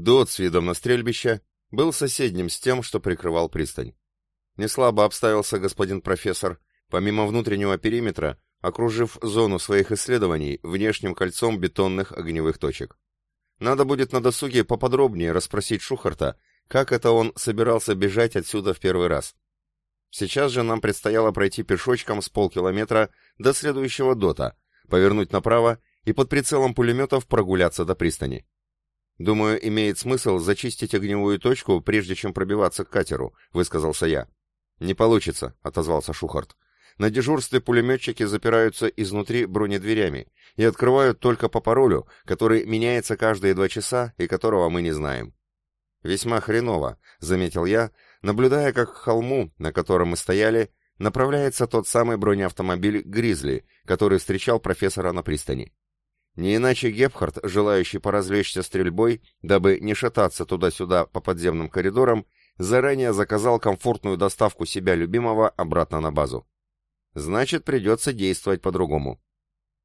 Дот с видом на стрельбище был соседним с тем, что прикрывал пристань. Неслабо обставился господин профессор, помимо внутреннего периметра, окружив зону своих исследований внешним кольцом бетонных огневых точек. Надо будет на досуге поподробнее расспросить Шухарта, как это он собирался бежать отсюда в первый раз. Сейчас же нам предстояло пройти пешочком с полкилометра до следующего дота, повернуть направо и под прицелом пулеметов прогуляться до пристани. Думаю, имеет смысл зачистить огневую точку, прежде чем пробиваться к катеру, высказался я. Не получится, отозвался Шухарт. На дежурстве пулеметчики запираются изнутри бронедверями и открывают только по паролю, который меняется каждые два часа и которого мы не знаем. Весьма хреново, заметил я, наблюдая, как к холму, на котором мы стояли, направляется тот самый бронеавтомобиль «Гризли», который встречал профессора на пристани. Не иначе Гепхард, желающий поразвлечься стрельбой, дабы не шататься туда-сюда по подземным коридорам, заранее заказал комфортную доставку себя любимого обратно на базу. Значит, придется действовать по-другому.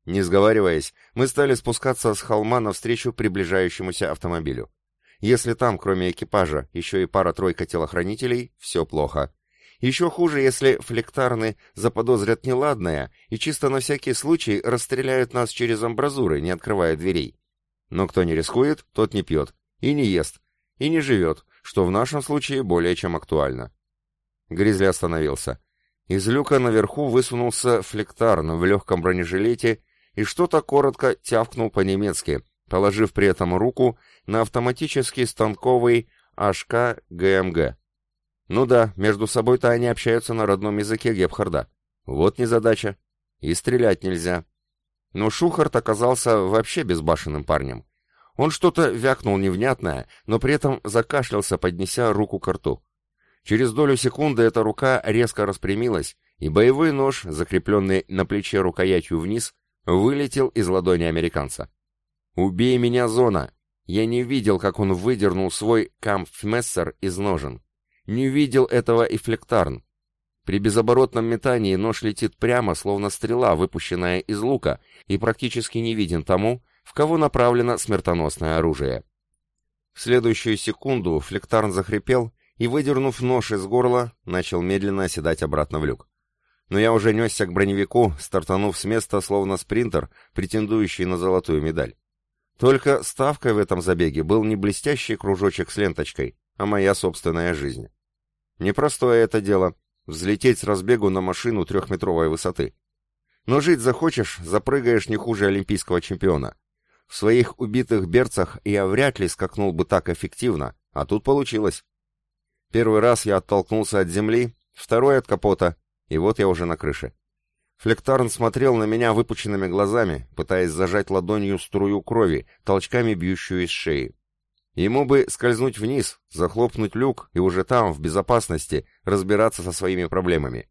Не сговариваясь, мы стали спускаться с холма навстречу приближающемуся автомобилю. Если там, кроме экипажа, еще и пара-тройка телохранителей, все плохо. Еще хуже, если флектарны заподозрят неладное и чисто на всякий случай расстреляют нас через амбразуры, не открывая дверей. Но кто не рискует, тот не пьет, и не ест, и не живет, что в нашем случае более чем актуально. Гризли остановился. Из люка наверху высунулся флектарн в легком бронежилете и что-то коротко тявкнул по-немецки, положив при этом руку на автоматический станковый АШК ГМГ. Ну да, между собой-то они общаются на родном языке Гепхарда. Вот незадача. И стрелять нельзя. Но Шухарт оказался вообще безбашенным парнем. Он что-то вякнул невнятное, но при этом закашлялся, поднеся руку к рту. Через долю секунды эта рука резко распрямилась, и боевой нож, закрепленный на плече рукоятью вниз, вылетел из ладони американца. «Убей меня, Зона!» Я не видел, как он выдернул свой кампфмессер из ножен. Не видел этого и флектарн. При безоборотном метании нож летит прямо, словно стрела, выпущенная из лука, и практически не виден тому, в кого направлено смертоносное оружие. В следующую секунду флектарн захрипел и, выдернув нож из горла, начал медленно оседать обратно в люк. Но я уже несся к броневику, стартанув с места, словно спринтер, претендующий на золотую медаль. Только ставкой в этом забеге был не блестящий кружочек с ленточкой, а моя собственная жизнь. Непростое это дело — взлететь с разбегу на машину трехметровой высоты. Но жить захочешь, запрыгаешь не хуже олимпийского чемпиона. В своих убитых берцах я вряд ли скакнул бы так эффективно, а тут получилось. Первый раз я оттолкнулся от земли, второй от капота, и вот я уже на крыше. Флектарн смотрел на меня выпученными глазами, пытаясь зажать ладонью струю крови, толчками бьющую из шеи. Ему бы скользнуть вниз, захлопнуть люк и уже там, в безопасности, разбираться со своими проблемами.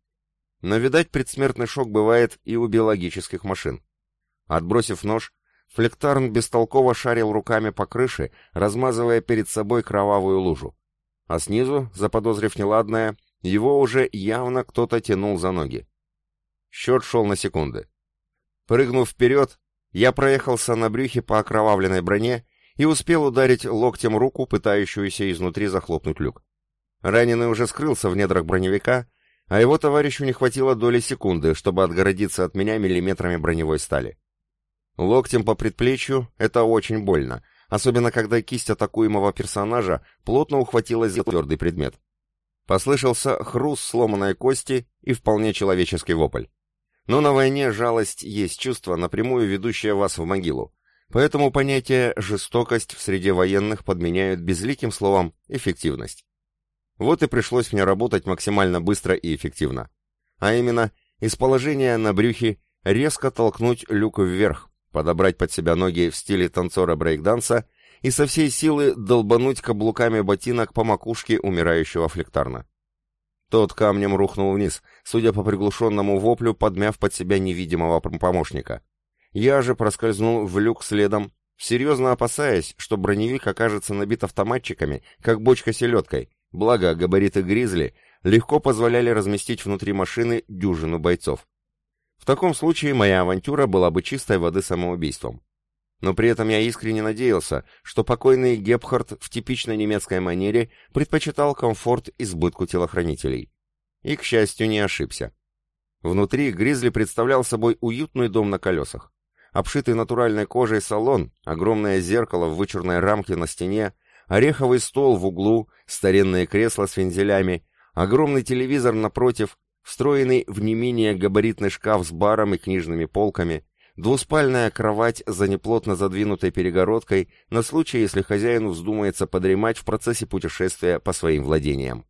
Но, видать, предсмертный шок бывает и у биологических машин. Отбросив нож, Флектарн бестолково шарил руками по крыше, размазывая перед собой кровавую лужу. А снизу, заподозрив неладное, его уже явно кто-то тянул за ноги. Счет шел на секунды. Прыгнув вперед, я проехался на брюхе по окровавленной броне и успел ударить локтем руку, пытающуюся изнутри захлопнуть люк. Раненый уже скрылся в недрах броневика, а его товарищу не хватило доли секунды, чтобы отгородиться от меня миллиметрами броневой стали. Локтем по предплечью — это очень больно, особенно когда кисть атакуемого персонажа плотно ухватилась за твердый предмет. Послышался хруст сломанной кости и вполне человеческий вопль. Но на войне жалость есть чувство, напрямую ведущее вас в могилу, Поэтому понятие «жестокость» в среде военных подменяют безликим словом «эффективность». Вот и пришлось мне работать максимально быстро и эффективно. А именно, из положения на брюхе резко толкнуть люк вверх, подобрать под себя ноги в стиле танцора брейкданса и со всей силы долбануть каблуками ботинок по макушке умирающего флектарна. Тот камнем рухнул вниз, судя по приглушенному воплю, подмяв под себя невидимого помощника. Я же проскользнул в люк следом, серьезно опасаясь, что броневик окажется набит автоматчиками, как бочка селедкой, благо габариты «Гризли» легко позволяли разместить внутри машины дюжину бойцов. В таком случае моя авантюра была бы чистой воды самоубийством. Но при этом я искренне надеялся, что покойный Гепхард в типичной немецкой манере предпочитал комфорт избытку телохранителей. И, к счастью, не ошибся. Внутри Гризли представлял собой уютный дом на колесах. Обшитый натуральной кожей салон, огромное зеркало в вычурной рамке на стене, ореховый стол в углу, старинные кресла с вензелями, огромный телевизор напротив, встроенный в не менее габаритный шкаф с баром и книжными полками, двуспальная кровать за неплотно задвинутой перегородкой на случай, если хозяину вздумается подремать в процессе путешествия по своим владениям.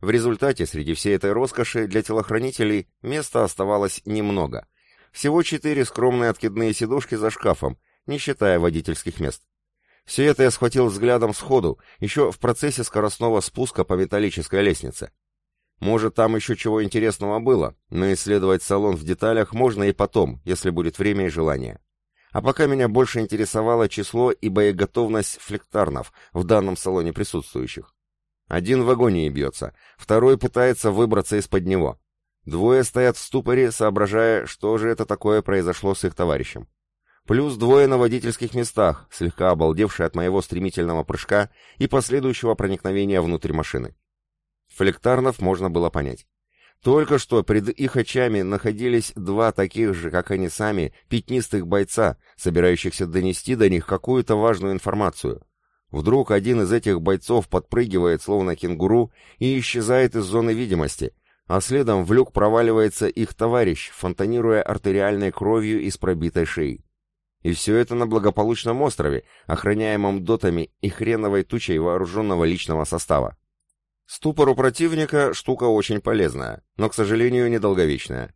В результате среди всей этой роскоши для телохранителей места оставалось немного. Всего четыре скромные откидные сидушки за шкафом, не считая водительских мест. Все это я схватил взглядом сходу, еще в процессе скоростного спуска по металлической лестнице. Может, там еще чего интересного было, но исследовать салон в деталях можно и потом, если будет время и желание. А пока меня больше интересовало число и боеготовность флектарнов в данном салоне присутствующих. Один в агонии бьется, второй пытается выбраться из-под него. Двое стоят в ступоре, соображая, что же это такое произошло с их товарищем. Плюс двое на водительских местах, слегка обалдевшие от моего стремительного прыжка и последующего проникновения внутрь машины. Флектарнов можно было понять. Только что пред их очами находились два таких же, как они сами, пятнистых бойца, собирающихся донести до них какую-то важную информацию. Вдруг один из этих бойцов подпрыгивает, словно кенгуру, и исчезает из зоны видимости, а следом в люк проваливается их товарищ, фонтанируя артериальной кровью из пробитой шеи. И все это на благополучном острове, охраняемом дотами и хреновой тучей вооруженного личного состава. Ступор у противника – штука очень полезная, но, к сожалению, недолговечная.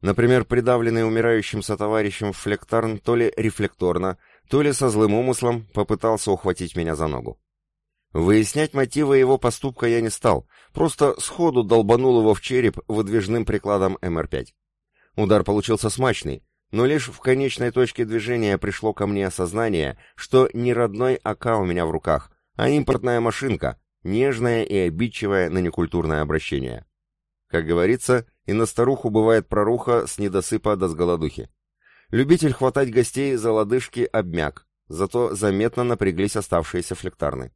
Например, придавленный умирающим сотоварищем Флектарн то ли рефлекторно, то ли со злым умыслом попытался ухватить меня за ногу. Выяснять мотивы его поступка я не стал, просто сходу долбанул его в череп выдвижным прикладом МР-5. Удар получился смачный, но лишь в конечной точке движения пришло ко мне осознание, что не родной АК у меня в руках, а импортная машинка, нежная и обидчивая на некультурное обращение. Как говорится, и на старуху бывает проруха с недосыпа до сголодухи. Любитель хватать гостей за лодыжки обмяк, зато заметно напряглись оставшиеся флектарны.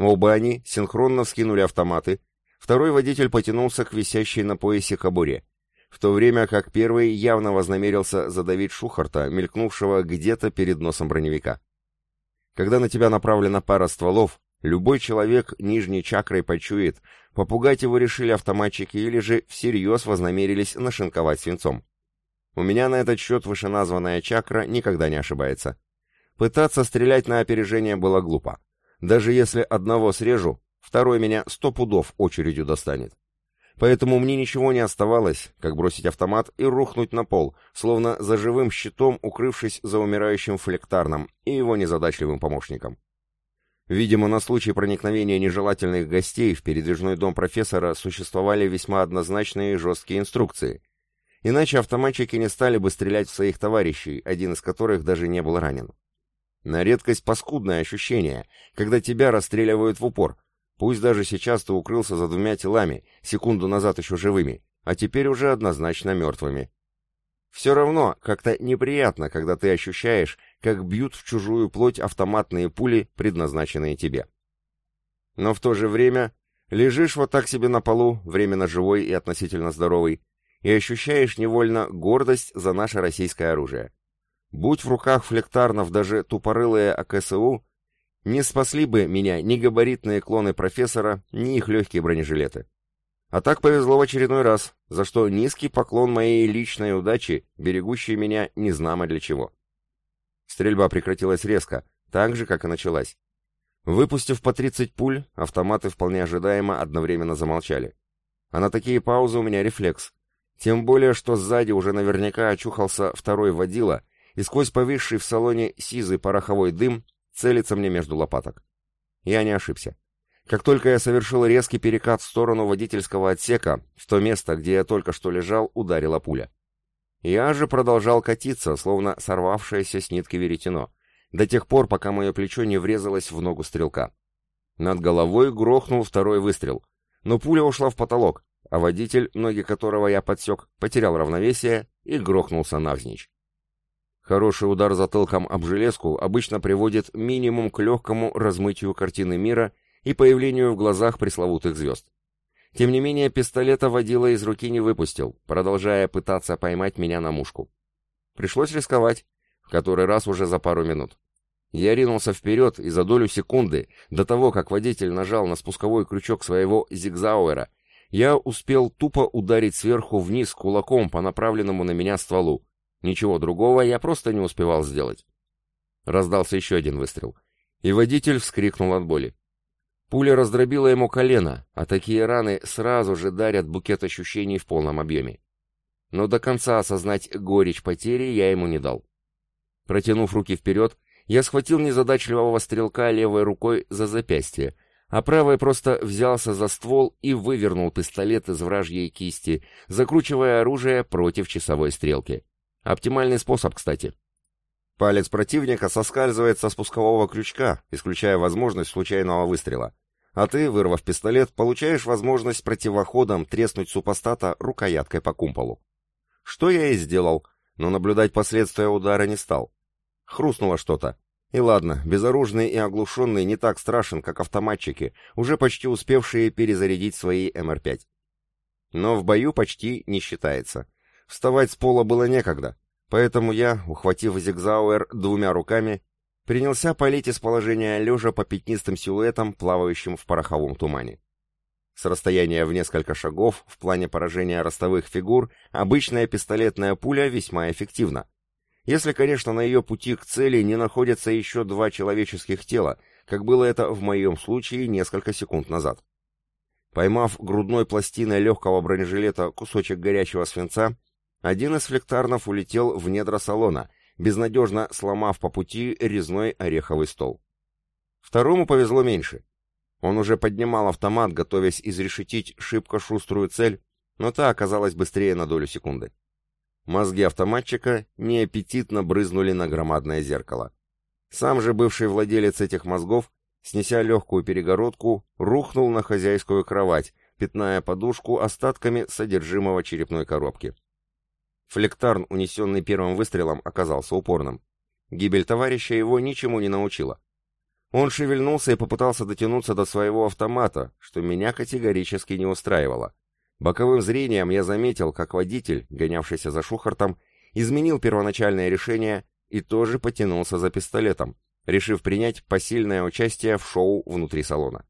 Оба они синхронно вскинули автоматы, второй водитель потянулся к висящей на поясе кобуре, в то время как первый явно вознамерился задавить Шухарта, мелькнувшего где-то перед носом броневика. Когда на тебя направлена пара стволов, любой человек нижней чакрой почует, попугать его решили автоматчики или же всерьез вознамерились нашинковать свинцом. У меня на этот счет вышеназванная чакра никогда не ошибается. Пытаться стрелять на опережение было глупо. Даже если одного срежу, второй меня сто пудов очередью достанет. Поэтому мне ничего не оставалось, как бросить автомат и рухнуть на пол, словно за живым щитом укрывшись за умирающим флектарном и его незадачливым помощником. Видимо, на случай проникновения нежелательных гостей в передвижной дом профессора существовали весьма однозначные и жесткие инструкции, Иначе автоматчики не стали бы стрелять в своих товарищей, один из которых даже не был ранен. На редкость паскудное ощущение, когда тебя расстреливают в упор. Пусть даже сейчас ты укрылся за двумя телами, секунду назад еще живыми, а теперь уже однозначно мертвыми. Все равно как-то неприятно, когда ты ощущаешь, как бьют в чужую плоть автоматные пули, предназначенные тебе. Но в то же время лежишь вот так себе на полу, временно живой и относительно здоровый, и ощущаешь невольно гордость за наше российское оружие. Будь в руках флектарнов даже тупорылые АКСУ, не спасли бы меня ни габаритные клоны профессора, ни их легкие бронежилеты. А так повезло в очередной раз, за что низкий поклон моей личной удачи, берегущей меня незнамо для чего. Стрельба прекратилась резко, так же, как и началась. Выпустив по 30 пуль, автоматы вполне ожидаемо одновременно замолчали. А на такие паузы у меня рефлекс, тем более, что сзади уже наверняка очухался второй водила, и сквозь повисший в салоне сизый пороховой дым целится мне между лопаток. Я не ошибся. Как только я совершил резкий перекат в сторону водительского отсека, в то место, где я только что лежал, ударила пуля. Я же продолжал катиться, словно сорвавшееся с нитки веретено, до тех пор, пока мое плечо не врезалось в ногу стрелка. Над головой грохнул второй выстрел, но пуля ушла в потолок, а водитель, ноги которого я подсек, потерял равновесие и грохнулся навзничь. Хороший удар затылком об железку обычно приводит минимум к легкому размытию картины мира и появлению в глазах пресловутых звезд. Тем не менее, пистолета водила из руки не выпустил, продолжая пытаться поймать меня на мушку. Пришлось рисковать, в который раз уже за пару минут. Я ринулся вперед, и за долю секунды, до того, как водитель нажал на спусковой крючок своего зигзауэра, я успел тупо ударить сверху вниз кулаком по направленному на меня стволу. Ничего другого я просто не успевал сделать. Раздался еще один выстрел, и водитель вскрикнул от боли. Пуля раздробила ему колено, а такие раны сразу же дарят букет ощущений в полном объеме. Но до конца осознать горечь потери я ему не дал. Протянув руки вперед, я схватил незадачливого стрелка левой рукой за запястье, а правой просто взялся за ствол и вывернул пистолет из вражьей кисти, закручивая оружие против часовой стрелки. Оптимальный способ, кстати. Палец противника соскальзывает со спускового крючка, исключая возможность случайного выстрела. А ты, вырвав пистолет, получаешь возможность противоходом треснуть супостата рукояткой по кумполу. Что я и сделал, но наблюдать последствия удара не стал. Хрустнуло что-то. И ладно, безоружный и оглушенный не так страшен, как автоматчики, уже почти успевшие перезарядить свои МР-5. Но в бою почти не считается. Вставать с пола было некогда, поэтому я, ухватив зигзауэр двумя руками, принялся палить из положения лежа по пятнистым силуэтам, плавающим в пороховом тумане. С расстояния в несколько шагов в плане поражения ростовых фигур обычная пистолетная пуля весьма эффективна, если, конечно, на ее пути к цели не находятся еще два человеческих тела, как было это в моем случае несколько секунд назад. Поймав грудной пластиной легкого бронежилета кусочек горячего свинца, один из флектарнов улетел в недра салона, безнадежно сломав по пути резной ореховый стол. Второму повезло меньше. Он уже поднимал автомат, готовясь изрешетить шибко шуструю цель, но та оказалась быстрее на долю секунды. Мозги автоматчика неаппетитно брызнули на громадное зеркало. Сам же бывший владелец этих мозгов, снеся легкую перегородку, рухнул на хозяйскую кровать, пятная подушку остатками содержимого черепной коробки. Флектарн, унесенный первым выстрелом, оказался упорным. Гибель товарища его ничему не научила. Он шевельнулся и попытался дотянуться до своего автомата, что меня категорически не устраивало. Боковым зрением я заметил, как водитель, гонявшийся за Шухартом, изменил первоначальное решение и тоже потянулся за пистолетом, решив принять посильное участие в шоу внутри салона.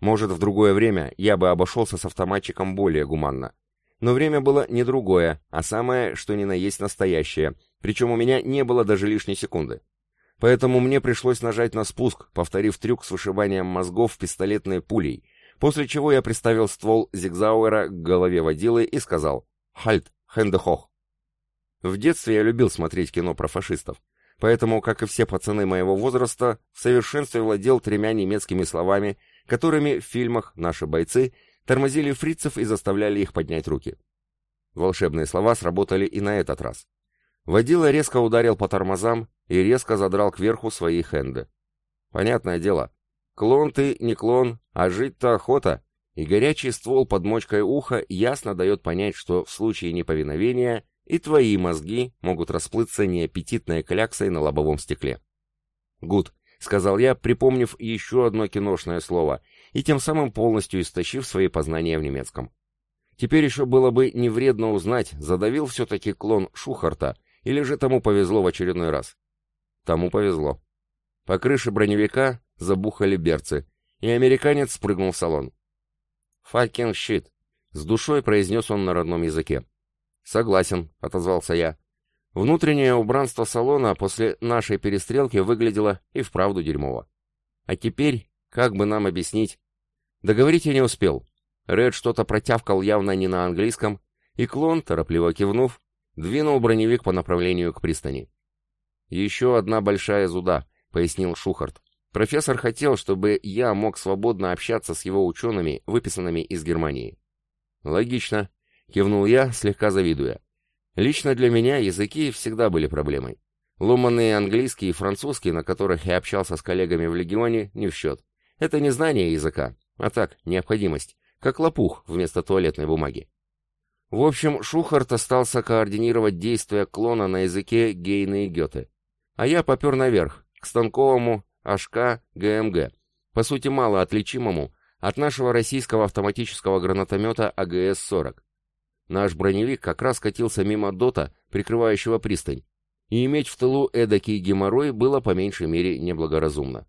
Может, в другое время я бы обошелся с автоматчиком более гуманно. Но время было не другое, а самое, что ни на есть настоящее, причем у меня не было даже лишней секунды. Поэтому мне пришлось нажать на спуск, повторив трюк с вышибанием мозгов пистолетной пулей, после чего я приставил ствол Зигзауэра к голове водилы и сказал «Хальт, хендехох». В детстве я любил смотреть кино про фашистов, поэтому, как и все пацаны моего возраста, в совершенстве владел тремя немецкими словами, которыми в фильмах наши бойцы тормозили фрицев и заставляли их поднять руки. Волшебные слова сработали и на этот раз. Водила резко ударил по тормозам и резко задрал кверху свои хенды. Понятное дело, Клон ты, не клон, а жить-то охота, и горячий ствол под мочкой уха ясно дает понять, что в случае неповиновения и твои мозги могут расплыться неаппетитной кляксой на лобовом стекле. «Гуд», — сказал я, припомнив еще одно киношное слово, и тем самым полностью истощив свои познания в немецком. Теперь еще было бы не вредно узнать, задавил все-таки клон Шухарта, или же тому повезло в очередной раз. Тому повезло. По крыше броневика забухали берцы, и американец спрыгнул в салон. «Fucking shit!» — с душой произнес он на родном языке. «Согласен», — отозвался я. Внутреннее убранство салона после нашей перестрелки выглядело и вправду дерьмово. А теперь, как бы нам объяснить? Договорить я не успел. Ред что-то протявкал явно не на английском, и клон, торопливо кивнув, двинул броневик по направлению к пристани. «Еще одна большая зуда», — пояснил Шухарт. Профессор хотел, чтобы я мог свободно общаться с его учеными, выписанными из Германии. Логично, кивнул я, слегка завидуя. Лично для меня языки всегда были проблемой. Ломанные английский и французский, на которых я общался с коллегами в Легионе, не в счет. Это не знание языка, а так, необходимость, как лопух вместо туалетной бумаги. В общем, Шухарт остался координировать действия клона на языке Гейна и Гёте. А я попер наверх, к станковому АШК ГМГ, по сути мало отличимому от нашего российского автоматического гранатомета АГС-40. Наш броневик как раз катился мимо ДОТа, прикрывающего пристань, и иметь в тылу эдакий геморрой было по меньшей мере неблагоразумно.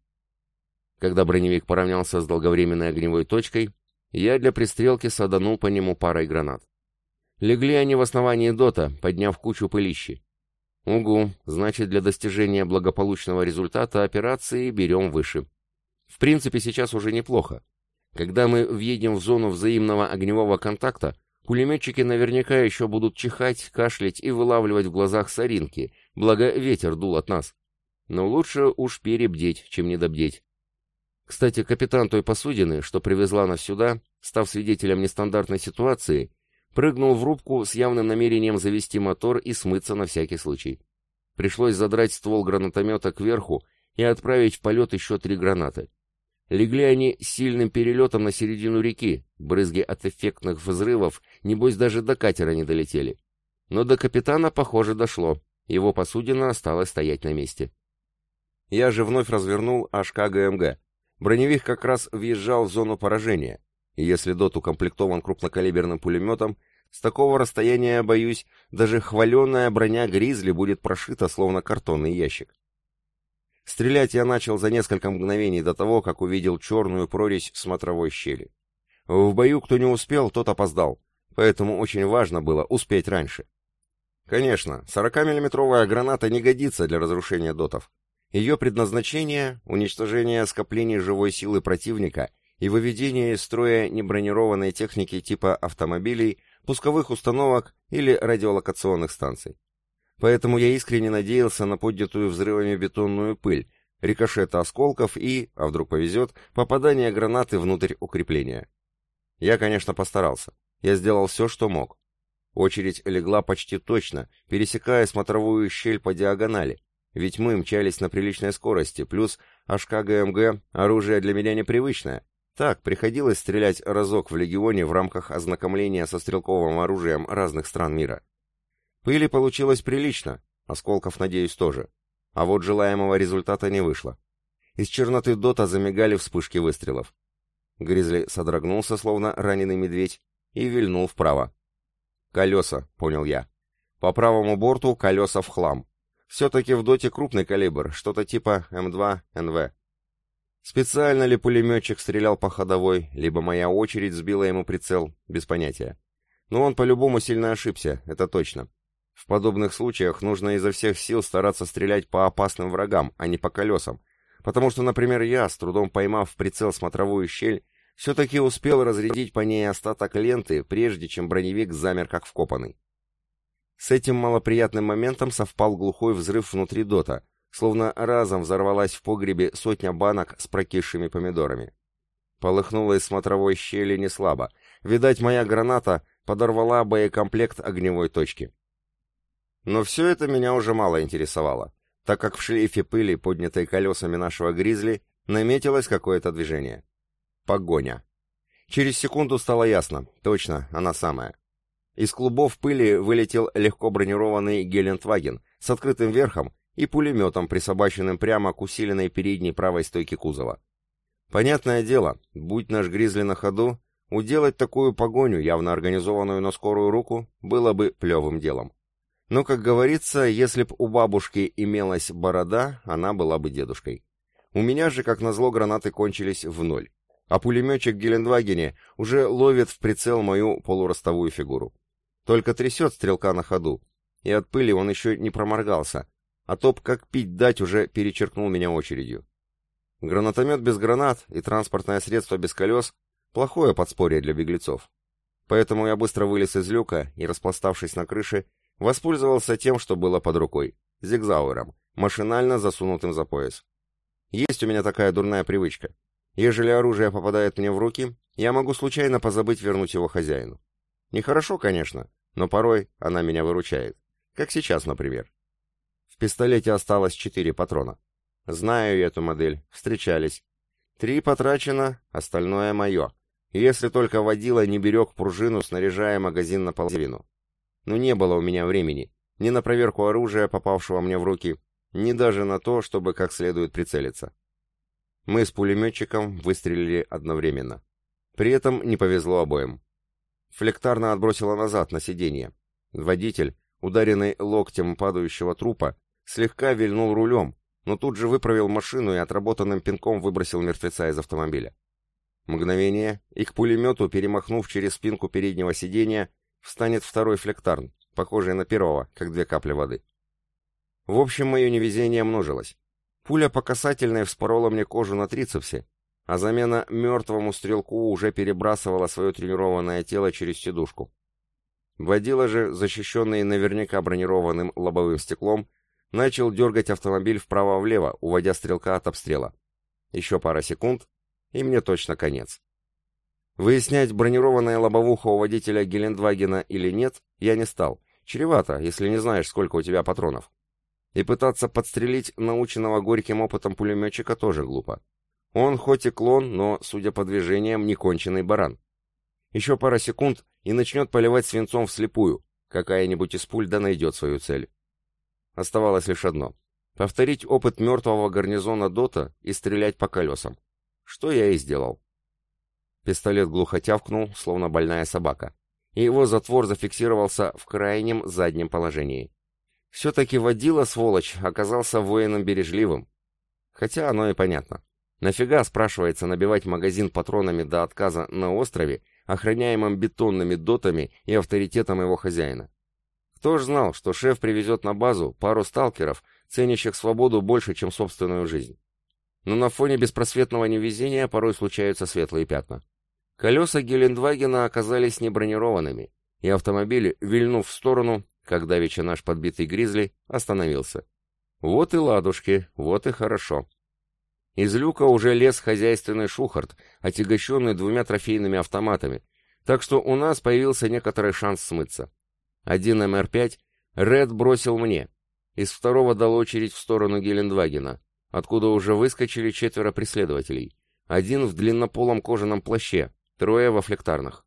Когда броневик поравнялся с долговременной огневой точкой, я для пристрелки саданул по нему парой гранат. Легли они в основании дота, подняв кучу пылищи. Угу, значит, для достижения благополучного результата операции берем выше. В принципе, сейчас уже неплохо. Когда мы въедем в зону взаимного огневого контакта, пулеметчики наверняка еще будут чихать, кашлять и вылавливать в глазах соринки, благо ветер дул от нас. Но лучше уж перебдеть, чем недобдеть. Кстати, капитан той посудины, что привезла нас сюда, став свидетелем нестандартной ситуации, прыгнул в рубку с явным намерением завести мотор и смыться на всякий случай. Пришлось задрать ствол гранатомета кверху и отправить в полет еще три гранаты. Легли они сильным перелетом на середину реки, брызги от эффектных взрывов, небось даже до катера не долетели. Но до капитана, похоже, дошло, его посудина осталась стоять на месте. Я же вновь развернул АШК ГМГ. Броневик как раз въезжал в зону поражения, и если ДОТ укомплектован крупнокалиберным пулеметом, с такого расстояния, боюсь, даже хваленая броня «Гризли» будет прошита, словно картонный ящик. Стрелять я начал за несколько мгновений до того, как увидел черную прорезь в смотровой щели. В бою кто не успел, тот опоздал, поэтому очень важно было успеть раньше. Конечно, 40-миллиметровая граната не годится для разрушения дотов. Ее предназначение — уничтожение скоплений живой силы противника и выведение из строя небронированной техники типа автомобилей, пусковых установок или радиолокационных станций. Поэтому я искренне надеялся на поднятую взрывами бетонную пыль, рикошеты осколков и, а вдруг повезет, попадание гранаты внутрь укрепления. Я, конечно, постарался. Я сделал все, что мог. Очередь легла почти точно, пересекая смотровую щель по диагонали, ведь мы мчались на приличной скорости, плюс АШК ГМГ — оружие для меня непривычное. Так, приходилось стрелять разок в Легионе в рамках ознакомления со стрелковым оружием разных стран мира. Пыли получилось прилично, осколков, надеюсь, тоже. А вот желаемого результата не вышло. Из черноты дота замигали вспышки выстрелов. Гризли содрогнулся, словно раненый медведь, и вильнул вправо. «Колеса», — понял я. «По правому борту колеса в хлам. Все-таки в доте крупный калибр, что-то типа М2 НВ». Специально ли пулеметчик стрелял по ходовой, либо моя очередь сбила ему прицел, без понятия. Но он по-любому сильно ошибся, это точно. В подобных случаях нужно изо всех сил стараться стрелять по опасным врагам, а не по колесам, потому что, например, я, с трудом поймав в прицел смотровую щель, все-таки успел разрядить по ней остаток ленты, прежде чем броневик замер как вкопанный. С этим малоприятным моментом совпал глухой взрыв внутри дота, словно разом взорвалась в погребе сотня банок с прокисшими помидорами. Полыхнуло из смотровой щели неслабо. Видать, моя граната подорвала боекомплект огневой точки. Но все это меня уже мало интересовало, так как в шлейфе пыли, поднятой колесами нашего «Гризли», наметилось какое-то движение. Погоня. Через секунду стало ясно, точно, она самая. Из клубов пыли вылетел легко бронированный Гелендваген с открытым верхом и пулеметом, присобаченным прямо к усиленной передней правой стойке кузова. Понятное дело, будь наш Гризли на ходу, уделать такую погоню, явно организованную на скорую руку, было бы плевым делом. Но, как говорится, если б у бабушки имелась борода, она была бы дедушкой. У меня же, как назло, гранаты кончились в ноль. А пулеметчик в Гелендвагене уже ловит в прицел мою полуростовую фигуру. Только трясет стрелка на ходу. И от пыли он еще не проморгался. А топ, как пить дать, уже перечеркнул меня очередью. Гранатомет без гранат и транспортное средство без колес — плохое подспорье для беглецов. Поэтому я быстро вылез из люка и, распластавшись на крыше, Воспользовался тем, что было под рукой, зигзауэром, машинально засунутым за пояс. Есть у меня такая дурная привычка. Ежели оружие попадает мне в руки, я могу случайно позабыть вернуть его хозяину. Нехорошо, конечно, но порой она меня выручает. Как сейчас, например. В пистолете осталось четыре патрона. Знаю эту модель, встречались. Три потрачено, остальное мое. если только водила не берег пружину, снаряжая магазин на половину. Но не было у меня времени ни на проверку оружия, попавшего мне в руки, ни даже на то, чтобы как следует прицелиться. Мы с пулеметчиком выстрелили одновременно. При этом не повезло обоим. Флектарно отбросило назад на сиденье. Водитель, ударенный локтем падающего трупа, слегка вильнул рулем, но тут же выправил машину и отработанным пинком выбросил мертвеца из автомобиля. Мгновение, и к пулемету, перемахнув через спинку переднего сиденья, встанет второй флектарн, похожий на первого, как две капли воды. В общем, мое невезение множилось. Пуля по касательной вспорола мне кожу на трицепсе, а замена мертвому стрелку уже перебрасывала свое тренированное тело через сидушку. Водила же, защищенный наверняка бронированным лобовым стеклом, начал дергать автомобиль вправо-влево, уводя стрелка от обстрела. Еще пара секунд, и мне точно конец. Выяснять, бронированная лобовуха у водителя Гелендвагена или нет, я не стал. Чревато, если не знаешь, сколько у тебя патронов. И пытаться подстрелить наученного горьким опытом пулеметчика тоже глупо. Он хоть и клон, но, судя по движениям, не конченый баран. Еще пара секунд, и начнет поливать свинцом вслепую. Какая-нибудь из пуль да найдет свою цель. Оставалось лишь одно — повторить опыт мертвого гарнизона Дота и стрелять по колесам. Что я и сделал. Пистолет глухо тявкнул, словно больная собака, и его затвор зафиксировался в крайнем заднем положении. Все-таки водила, сволочь, оказался воином бережливым. Хотя оно и понятно. Нафига, спрашивается, набивать магазин патронами до отказа на острове, охраняемом бетонными дотами и авторитетом его хозяина? Кто ж знал, что шеф привезет на базу пару сталкеров, ценящих свободу больше, чем собственную жизнь? Но на фоне беспросветного невезения порой случаются светлые пятна. Колеса Гелендвагена оказались небронированными, и автомобиль, вильнув в сторону, когда давеча наш подбитый гризли, остановился. Вот и ладушки, вот и хорошо. Из люка уже лез хозяйственный шухарт, отягощенный двумя трофейными автоматами, так что у нас появился некоторый шанс смыться. Один МР-5 Ред бросил мне. Из второго дал очередь в сторону Гелендвагена, откуда уже выскочили четверо преследователей. Один в длиннополом кожаном плаще, трое во флектарных.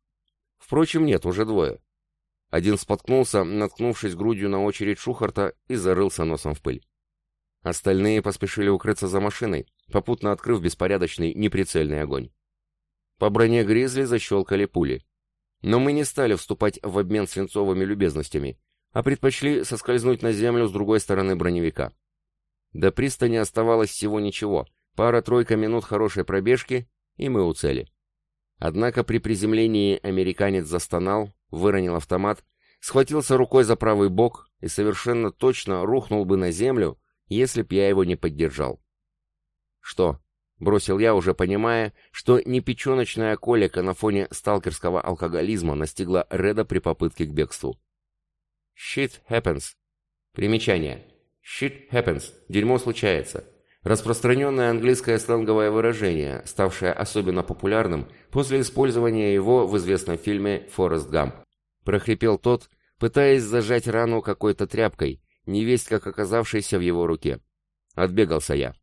Впрочем, нет, уже двое. Один споткнулся, наткнувшись грудью на очередь Шухарта и зарылся носом в пыль. Остальные поспешили укрыться за машиной, попутно открыв беспорядочный, неприцельный огонь. По броне Гризли защелкали пули. Но мы не стали вступать в обмен свинцовыми любезностями, а предпочли соскользнуть на землю с другой стороны броневика. До пристани оставалось всего ничего, пара-тройка минут хорошей пробежки, и мы у цели. Однако при приземлении американец застонал, выронил автомат, схватился рукой за правый бок и совершенно точно рухнул бы на землю, если б я его не поддержал. «Что?» — бросил я, уже понимая, что не печеночная колика на фоне сталкерского алкоголизма настигла Реда при попытке к бегству. «Shit happens». Примечание. «Shit happens». Дерьмо случается. Распространенное английское сленговое выражение, ставшее особенно популярным после использования его в известном фильме «Форест Гамп». Прохрипел тот, пытаясь зажать рану какой-то тряпкой, невесть как оказавшейся в его руке. Отбегался я.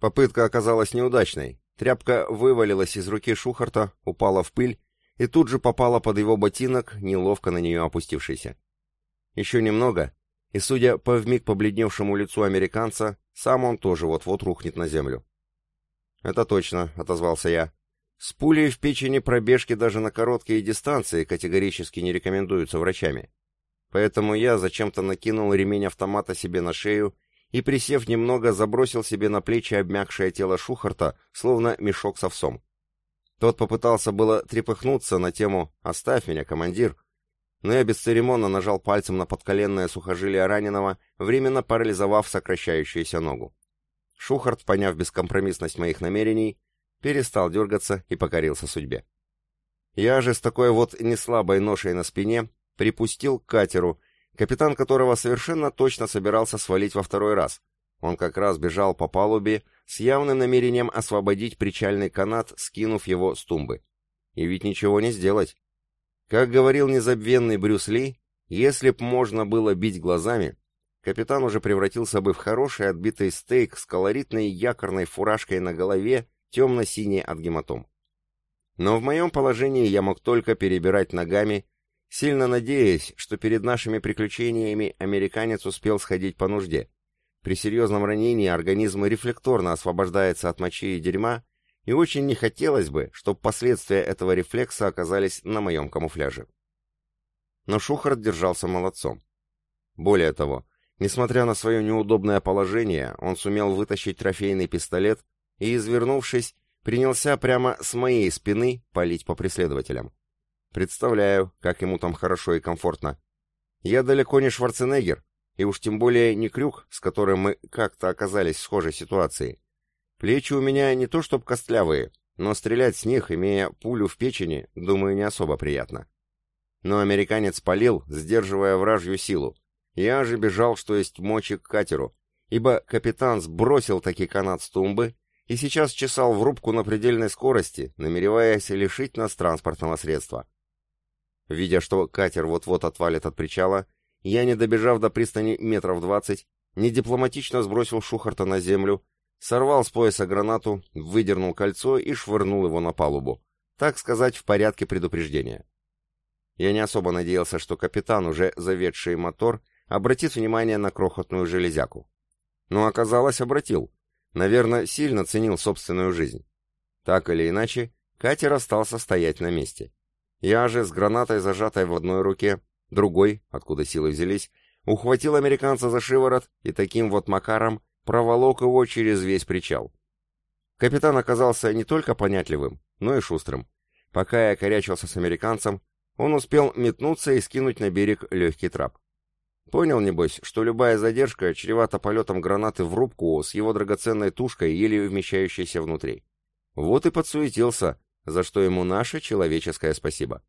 Попытка оказалась неудачной. Тряпка вывалилась из руки Шухарта, упала в пыль и тут же попала под его ботинок, неловко на нее опустившийся. Еще немного, и, судя по вмиг побледневшему лицу американца, сам он тоже вот-вот рухнет на землю. «Это точно», — отозвался я. «С пулей в печени пробежки даже на короткие дистанции категорически не рекомендуются врачами. Поэтому я зачем-то накинул ремень автомата себе на шею и, присев немного, забросил себе на плечи обмякшее тело Шухарта, словно мешок с овсом. Тот попытался было трепыхнуться на тему «Оставь меня, командир», но я бесцеремонно нажал пальцем на подколенное сухожилие раненого, временно парализовав сокращающуюся ногу. Шухарт, поняв бескомпромиссность моих намерений, перестал дергаться и покорился судьбе. Я же с такой вот неслабой ношей на спине припустил к катеру, капитан которого совершенно точно собирался свалить во второй раз. Он как раз бежал по палубе с явным намерением освободить причальный канат, скинув его с тумбы. И ведь ничего не сделать. Как говорил незабвенный Брюс Ли, если б можно было бить глазами, капитан уже превратился бы в хороший отбитый стейк с колоритной якорной фуражкой на голове, темно-синий от гематом. Но в моем положении я мог только перебирать ногами, сильно надеясь, что перед нашими приключениями американец успел сходить по нужде. При серьезном ранении организм рефлекторно освобождается от мочи и дерьма, и очень не хотелось бы, чтобы последствия этого рефлекса оказались на моем камуфляже. Но Шухарт держался молодцом. Более того, несмотря на свое неудобное положение, он сумел вытащить трофейный пистолет и, извернувшись, принялся прямо с моей спины палить по преследователям. Представляю, как ему там хорошо и комфортно. Я далеко не Шварценеггер, и уж тем более не Крюк, с которым мы как-то оказались в схожей ситуации. Плечи у меня не то чтоб костлявые, но стрелять с них, имея пулю в печени, думаю, не особо приятно. Но американец палил, сдерживая вражью силу. Я же бежал, что есть мочи к катеру, ибо капитан сбросил таки канат с тумбы и сейчас чесал в рубку на предельной скорости, намереваясь лишить нас транспортного средства. Видя, что катер вот-вот отвалит от причала, я, не добежав до пристани метров двадцать, недипломатично сбросил Шухарта на землю, сорвал с пояса гранату, выдернул кольцо и швырнул его на палубу, так сказать, в порядке предупреждения. Я не особо надеялся, что капитан, уже заведший мотор, обратит внимание на крохотную железяку. Но оказалось, обратил. Наверное, сильно ценил собственную жизнь. Так или иначе, катер остался стоять на месте. Я же с гранатой, зажатой в одной руке, другой, откуда силы взялись, ухватил американца за шиворот и таким вот макаром проволок его через весь причал. Капитан оказался не только понятливым, но и шустрым. Пока я корячился с американцем, он успел метнуться и скинуть на берег легкий трап. Понял, небось, что любая задержка чревата полетом гранаты в рубку с его драгоценной тушкой, еле вмещающейся внутри. Вот и подсуетился, за что ему наше человеческое спасибо.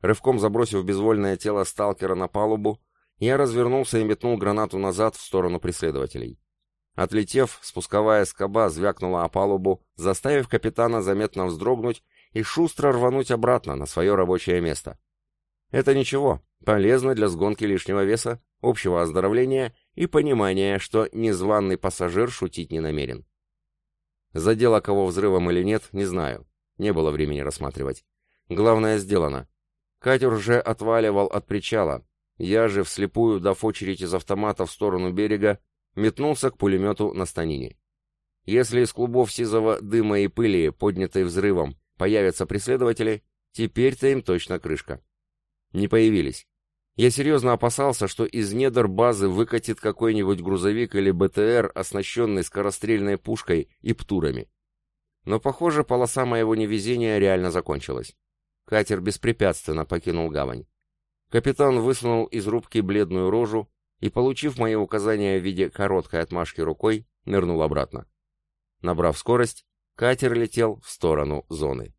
Рывком забросив безвольное тело сталкера на палубу, я развернулся и метнул гранату назад в сторону преследователей. Отлетев, спусковая скоба звякнула о палубу, заставив капитана заметно вздрогнуть и шустро рвануть обратно на свое рабочее место. Это ничего, полезно для сгонки лишнего веса, общего оздоровления и понимания, что незваный пассажир шутить не намерен. Задело кого взрывом или нет, не знаю. Не было времени рассматривать. Главное сделано. Катер уже отваливал от причала. Я же, вслепую дав очередь из автомата в сторону берега, метнулся к пулемету на станине. Если из клубов сизого дыма и пыли, поднятой взрывом, появятся преследователи, теперь-то им точно крышка. Не появились. Я серьезно опасался, что из недр базы выкатит какой-нибудь грузовик или БТР, оснащенный скорострельной пушкой и птурами. Но, похоже, полоса моего невезения реально закончилась. Катер беспрепятственно покинул гавань. Капитан высунул из рубки бледную рожу и, получив мои указания в виде короткой отмашки рукой, нырнул обратно. Набрав скорость, Катер летел в сторону зоны.